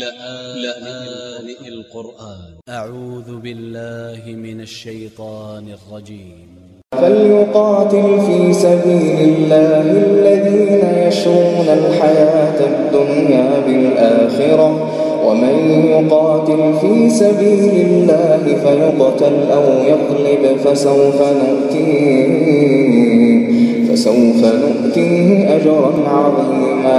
لآن القرآن. أ ع و ذ ب ا ل ل ه من ا ل ش ي ط ا ن ا ل ج ي م فليقاتل في سبيل الله الذين يشرون الحياة الدنيا بالآخرة ومن يقاتل في سبيل الله فيقتل أو يغلب فسوف نؤتيه فسوف نؤتيه أجرا عظيما.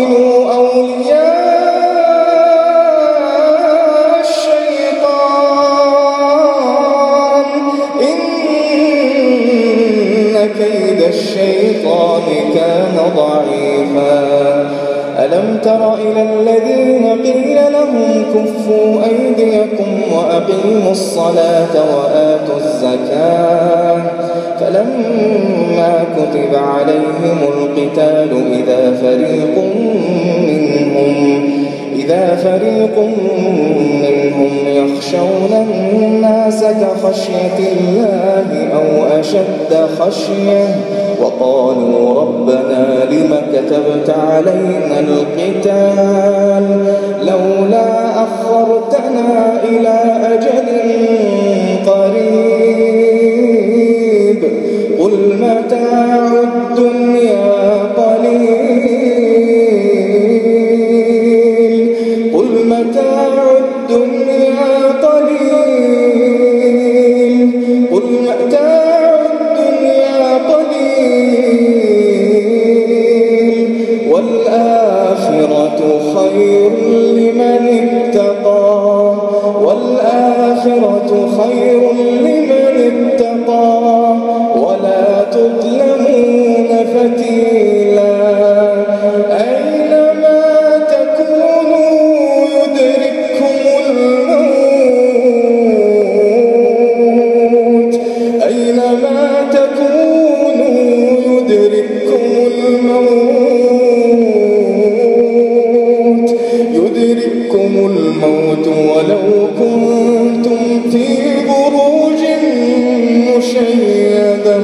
فقاتلوا الذين قيل لهم كفوا أيديكم وأقيموا الصلاة وآتوا الزكاة فلما كتب عليهم القتال إذا فريق منهم إذا فريق منهم يخشون الناس كخشية الله أو أشد خشية وقالوا ربنا لم كتبت علينا القتال لولا أخرتنا خير مشيدة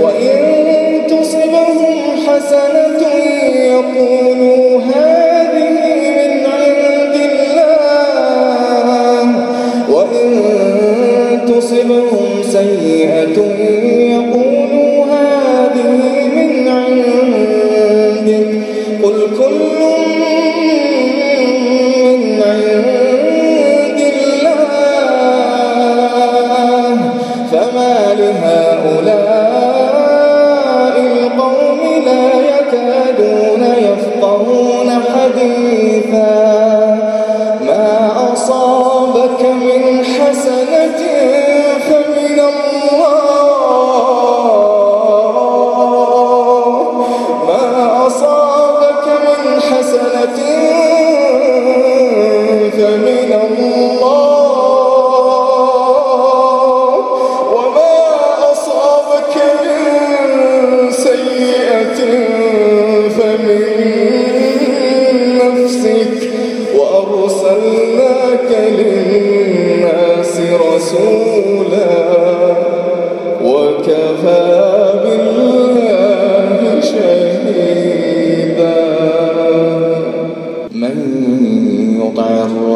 وإن تصبهم حسنة يقولوا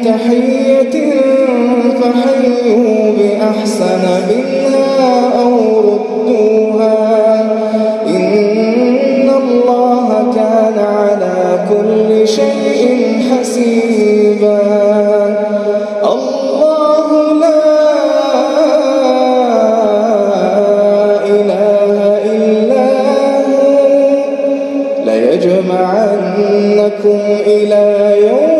بتحية فحيوا بأحسن منها أو ردوها إن الله كان على كل شيء حسيبا. الله لا إله إلا هو. ليجمعنكم إلى يوم